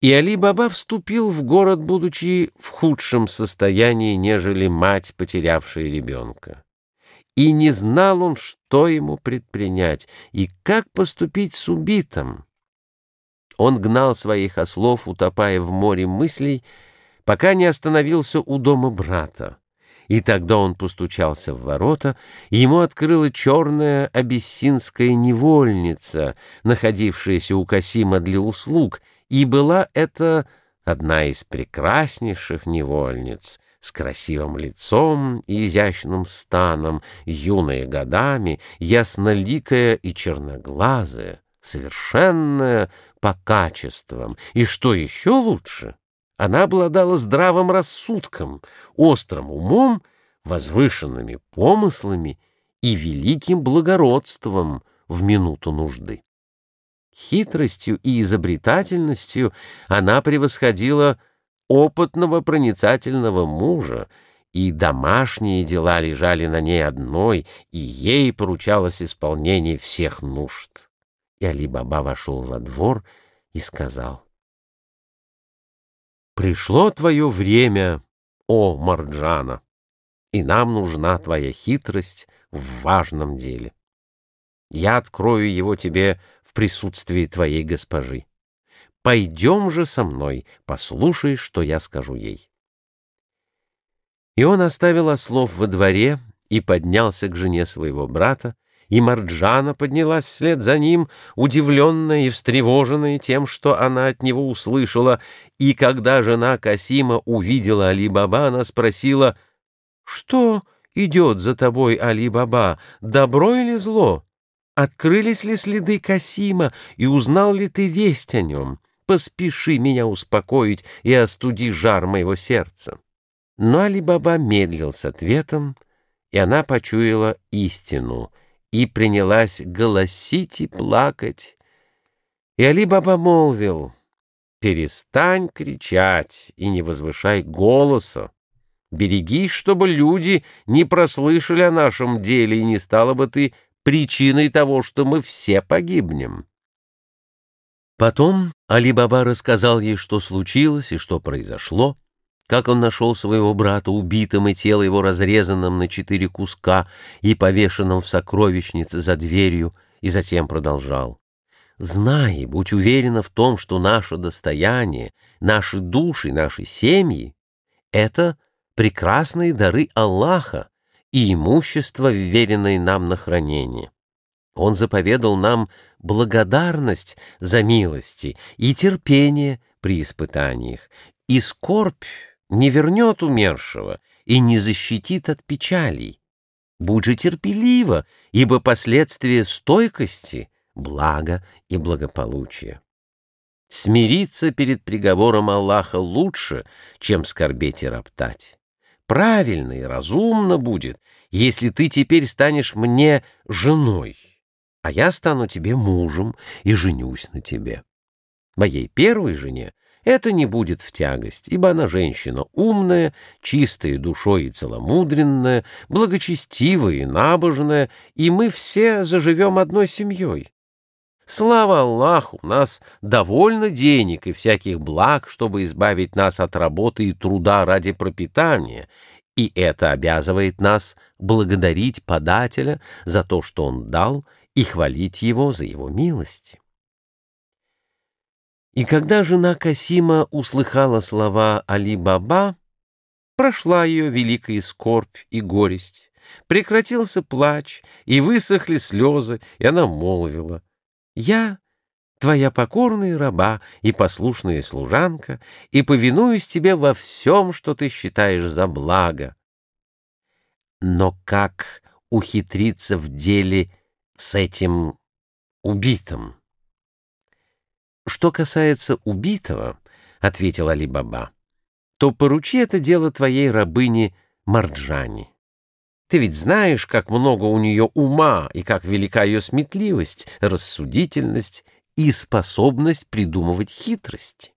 И Али-Баба вступил в город, будучи в худшем состоянии, нежели мать, потерявшая ребенка. И не знал он, что ему предпринять и как поступить с убитым. Он гнал своих ослов, утопая в море мыслей, пока не остановился у дома брата. И тогда он постучался в ворота, и ему открыла черная абиссинская невольница, находившаяся у Касима для услуг, и была это одна из прекраснейших невольниц — с красивым лицом и изящным станом, юная годами, ясноликая и черноглазая, совершенная по качествам, и, что еще лучше, она обладала здравым рассудком, острым умом, возвышенными помыслами и великим благородством в минуту нужды. Хитростью и изобретательностью она превосходила опытного проницательного мужа, и домашние дела лежали на ней одной, и ей поручалось исполнение всех нужд. И Али-Баба вошел во двор и сказал — Пришло твое время, о Марджана, и нам нужна твоя хитрость в важном деле. Я открою его тебе в присутствии твоей госпожи. Пойдем же со мной, послушай, что я скажу ей. И он оставил ослов во дворе и поднялся к жене своего брата, и Марджана поднялась вслед за ним, удивленная и встревоженная тем, что она от него услышала, и когда жена Касима увидела Али-Баба, она спросила, «Что идет за тобой, Али-Баба, добро или зло? Открылись ли следы Касима, и узнал ли ты весть о нем? Поспеши меня успокоить и остуди жар моего сердца». Но Али-Баба медлил с ответом, и она почуяла истину — и принялась голосить и плакать. И Али-Баба молвил, «Перестань кричать и не возвышай голоса. Берегись, чтобы люди не прослышали о нашем деле, и не стала бы ты причиной того, что мы все погибнем». Потом Али-Баба рассказал ей, что случилось и что произошло, как он нашел своего брата убитым и тело его разрезанным на четыре куска и повешенным в сокровищнице за дверью, и затем продолжал. «Знай, будь уверена в том, что наше достояние, наши души, наши семьи — это прекрасные дары Аллаха и имущество, вверенное нам на хранение. Он заповедал нам благодарность за милости и терпение при испытаниях, и скорбь не вернет умершего и не защитит от печалей. Будь же терпелива, ибо последствия стойкости — благо и благополучие. Смириться перед приговором Аллаха лучше, чем скорбеть и роптать. Правильно и разумно будет, если ты теперь станешь мне женой, а я стану тебе мужем и женюсь на тебе. Моей первой жене это не будет в тягость, ибо она женщина умная, чистая душой и целомудренная, благочестивая и набожная, и мы все заживем одной семьей. Слава Аллаху, у нас довольно денег и всяких благ, чтобы избавить нас от работы и труда ради пропитания, и это обязывает нас благодарить подателя за то, что он дал, и хвалить его за его милости. И когда жена Касима услыхала слова Али-Баба, прошла ее великая скорбь и горесть, прекратился плач, и высохли слезы, и она молвила, «Я твоя покорная раба и послушная служанка, и повинуюсь тебе во всем, что ты считаешь за благо». Но как ухитриться в деле с этим убитым? «Что касается убитого, — ответил Али-Баба, — то поручи это дело твоей рабыне Марджани. Ты ведь знаешь, как много у нее ума и как велика ее сметливость, рассудительность и способность придумывать хитрости.